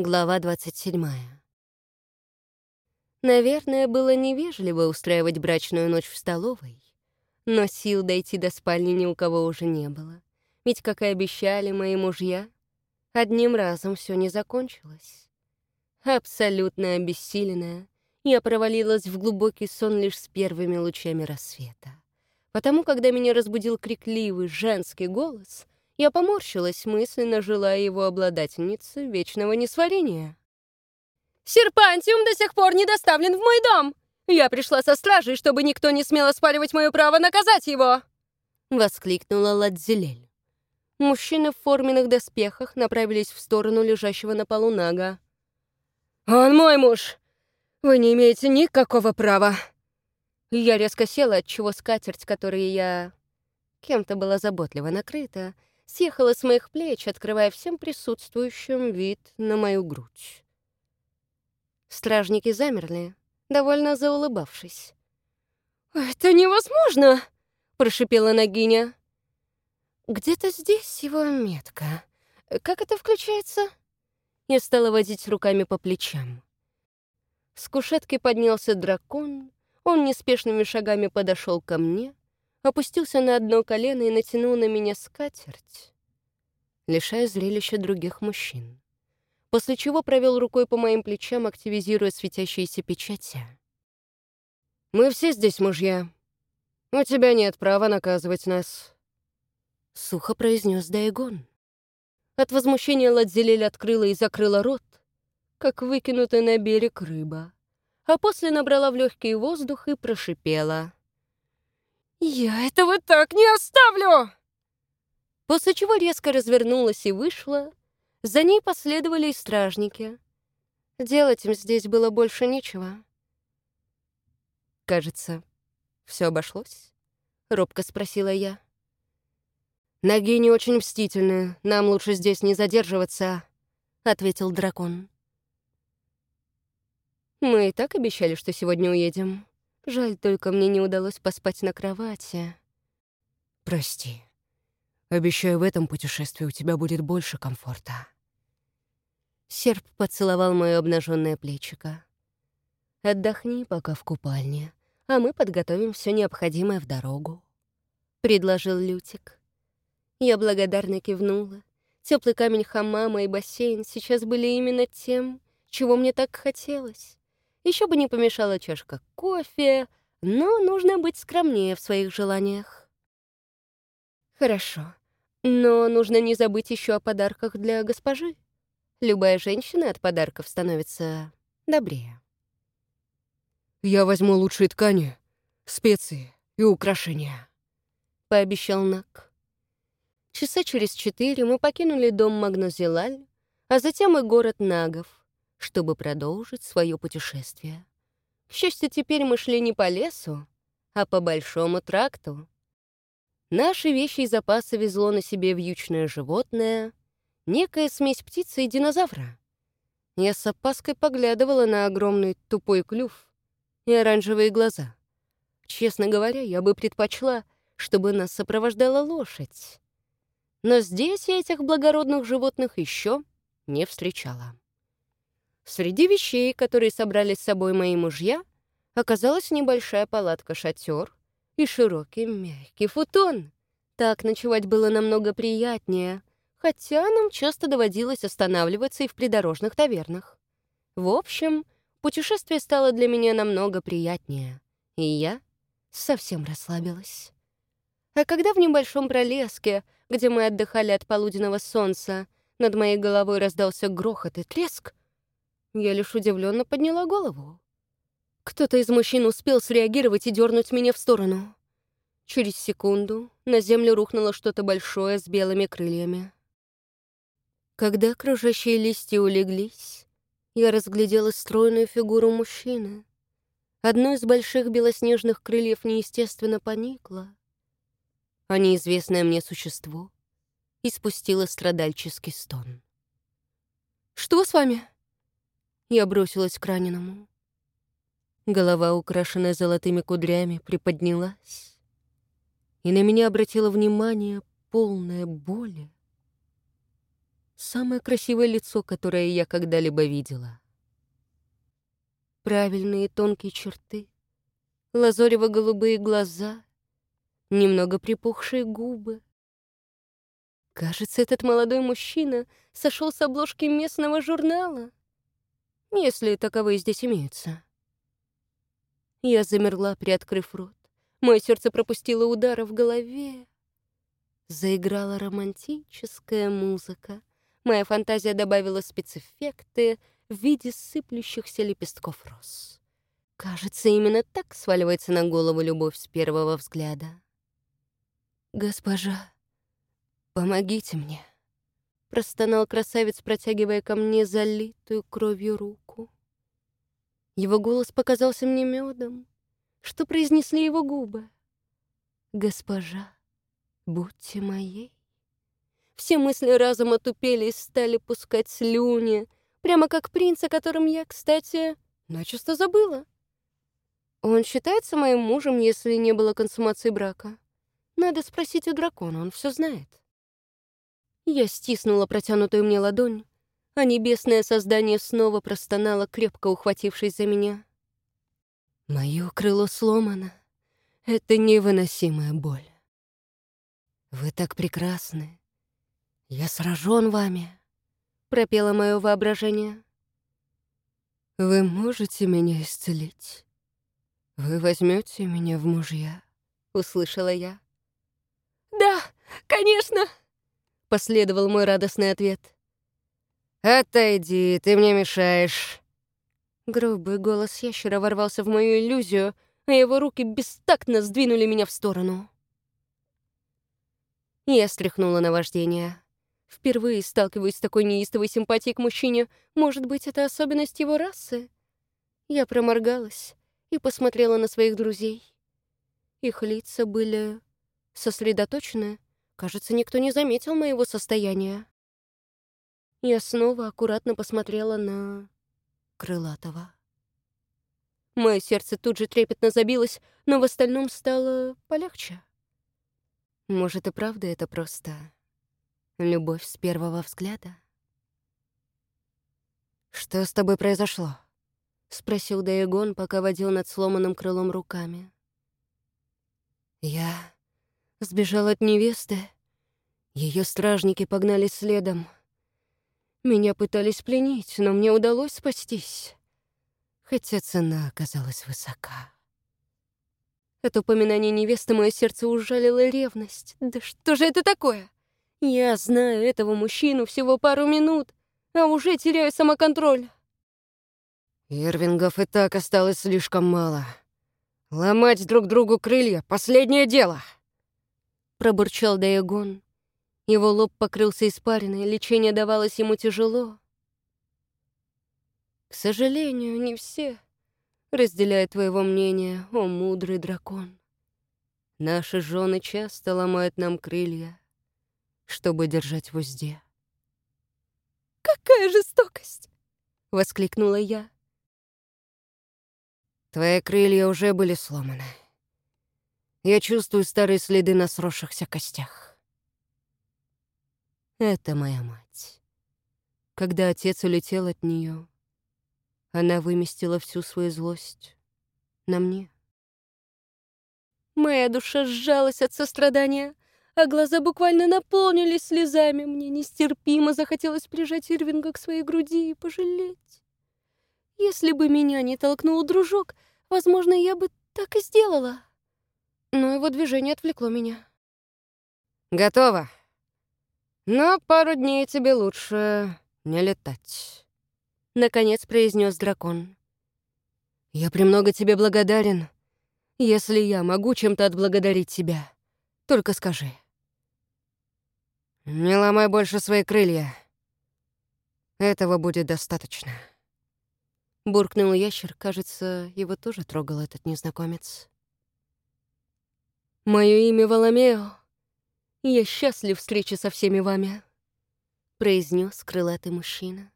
Глава 27. Наверное, было невежливо устраивать брачную ночь в столовой, но сил дойти до спальни ни у кого уже не было. Ведь, как и обещали мои мужья, одним разом все не закончилось. Абсолютно обессиленная, я провалилась в глубокий сон лишь с первыми лучами рассвета. Потому, когда меня разбудил крикливый женский голос — я поморщилась, мысленно желая его обладательнице вечного несварения. «Серпантиум до сих пор не доставлен в мой дом! Я пришла со стражей, чтобы никто не смел оспаривать мое право наказать его!» Воскликнула Ладзелель. Мужчины в форменных доспехах направились в сторону лежащего на полу Нага. «Он мой муж! Вы не имеете никакого права!» Я резко села, отчего скатерть, которой я кем-то была заботливо накрыта, съехала с моих плеч, открывая всем присутствующим вид на мою грудь. Стражники замерли, довольно заулыбавшись. «Это невозможно!» — прошипела Нагиня. «Где-то здесь его метка. Как это включается?» Я стала водить руками по плечам. С кушетки поднялся дракон, он неспешными шагами подошел ко мне, опустился на одно колено и натянул на меня скатерть, лишая зрелища других мужчин, после чего провел рукой по моим плечам, активизируя светящиеся печати. «Мы все здесь мужья. У тебя нет права наказывать нас», — сухо произнес Дайгон. От возмущения Ладзелель открыла и закрыла рот, как выкинутая на берег рыба, а после набрала в легкий воздух и прошипела — «Я этого так не оставлю!» После чего резко развернулась и вышла. За ней последовали и стражники. Делать им здесь было больше нечего. «Кажется, все обошлось?» — робко спросила я. «Ноги не очень мстительны, нам лучше здесь не задерживаться», — ответил дракон. «Мы и так обещали, что сегодня уедем», Жаль, только мне не удалось поспать на кровати. Прости. Обещаю, в этом путешествии у тебя будет больше комфорта. Серп поцеловал мое обнаженное плечико. Отдохни пока в купальне, а мы подготовим все необходимое в дорогу. Предложил Лютик. Я благодарно кивнула. Теплый камень хамама и бассейн сейчас были именно тем, чего мне так хотелось. Еще бы не помешала чашка кофе, но нужно быть скромнее в своих желаниях. Хорошо, но нужно не забыть еще о подарках для госпожи. Любая женщина от подарков становится добрее. «Я возьму лучшие ткани, специи и украшения», — пообещал Нак. Часа через четыре мы покинули дом Магнозелаль, а затем и город Нагов чтобы продолжить свое путешествие. К счастью, теперь мы шли не по лесу, а по большому тракту. Наши вещи и запасы везло на себе вьючное животное, некая смесь птицы и динозавра. Я с опаской поглядывала на огромный тупой клюв и оранжевые глаза. Честно говоря, я бы предпочла, чтобы нас сопровождала лошадь. Но здесь я этих благородных животных еще не встречала. Среди вещей, которые собрали с собой мои мужья, оказалась небольшая палатка-шатер и широкий мягкий футон. Так ночевать было намного приятнее, хотя нам часто доводилось останавливаться и в придорожных тавернах. В общем, путешествие стало для меня намного приятнее, и я совсем расслабилась. А когда в небольшом пролеске, где мы отдыхали от полуденного солнца, над моей головой раздался грохот и треск, я лишь удивленно подняла голову. Кто-то из мужчин успел среагировать и дернуть меня в сторону. Через секунду на землю рухнуло что-то большое с белыми крыльями. Когда окружающие листья улеглись, я разглядела стройную фигуру мужчины. Одно из больших белоснежных крыльев неестественно поникло, а неизвестное мне существо испустило страдальческий стон. «Что с вами?» Я бросилась к раненому. Голова, украшенная золотыми кудрями, приподнялась, и на меня обратило внимание полное боли Самое красивое лицо, которое я когда-либо видела. Правильные тонкие черты, лазорево-голубые глаза, немного припухшие губы. Кажется, этот молодой мужчина сошел с обложки местного журнала, если таковые здесь имеются. Я замерла, приоткрыв рот. Мое сердце пропустило удара в голове. Заиграла романтическая музыка. Моя фантазия добавила спецэффекты в виде сыплющихся лепестков роз. Кажется, именно так сваливается на голову любовь с первого взгляда. «Госпожа, помогите мне», — простонал красавец, протягивая ко мне залитую кровью руку. Его голос показался мне медом, что произнесли его губы. «Госпожа, будьте моей». Все мысли разом отупели и стали пускать слюни, прямо как принц, о котором я, кстати, начисто забыла. Он считается моим мужем, если не было консумации брака. Надо спросить у дракона, он все знает. Я стиснула протянутую мне ладонь, а небесное создание снова простонало, крепко ухватившись за меня. Мое крыло сломано. Это невыносимая боль. Вы так прекрасны. Я сражен вами, пропело мое воображение. Вы можете меня исцелить? Вы возьмете меня в мужья? услышала я. Да, конечно, последовал мой радостный ответ. «Отойди, ты мне мешаешь». Грубый голос ящера ворвался в мою иллюзию, а его руки бестактно сдвинули меня в сторону. Я стряхнула на вождение. Впервые сталкиваюсь с такой неистовой симпатией к мужчине. Может быть, это особенность его расы? Я проморгалась и посмотрела на своих друзей. Их лица были сосредоточены. Кажется, никто не заметил моего состояния. Я снова аккуратно посмотрела на Крылатого. Мое сердце тут же трепетно забилось, но в остальном стало полегче. Может, и правда это просто любовь с первого взгляда? «Что с тобой произошло?» — спросил Даегон, пока водил над сломанным крылом руками. «Я сбежал от невесты. Ее стражники погнали следом. Меня пытались пленить, но мне удалось спастись. Хотя цена оказалась высока. От упоминания невесты мое сердце ужалило ревность. Да что же это такое? Я знаю этого мужчину всего пару минут, а уже теряю самоконтроль. Ирвингов и так осталось слишком мало. Ломать друг другу крылья — последнее дело. Пробурчал Даягон, его лоб покрылся испариной, лечение давалось ему тяжело. К сожалению, не все разделяют твоего мнения, о мудрый дракон. Наши жены часто ломают нам крылья, чтобы держать в узде. «Какая жестокость!» — воскликнула я. Твои крылья уже были сломаны. Я чувствую старые следы на сросшихся костях. Это моя мать. Когда отец улетел от нее, она выместила всю свою злость на мне. Моя душа сжалась от сострадания, а глаза буквально наполнились слезами. Мне нестерпимо захотелось прижать Ирвинга к своей груди и пожалеть. Если бы меня не толкнул дружок, возможно, я бы так и сделала. Но его движение отвлекло меня. «Готово», но пару дней тебе лучше не летать. Наконец произнес дракон. Я премного тебе благодарен. Если я могу чем-то отблагодарить тебя, только скажи. Не ломай больше свои крылья. Этого будет достаточно. Буркнул ящер, кажется, его тоже трогал этот незнакомец. Мое имя Валамео. «Я счастлив встрече со всеми вами», — произнес крылатый мужчина.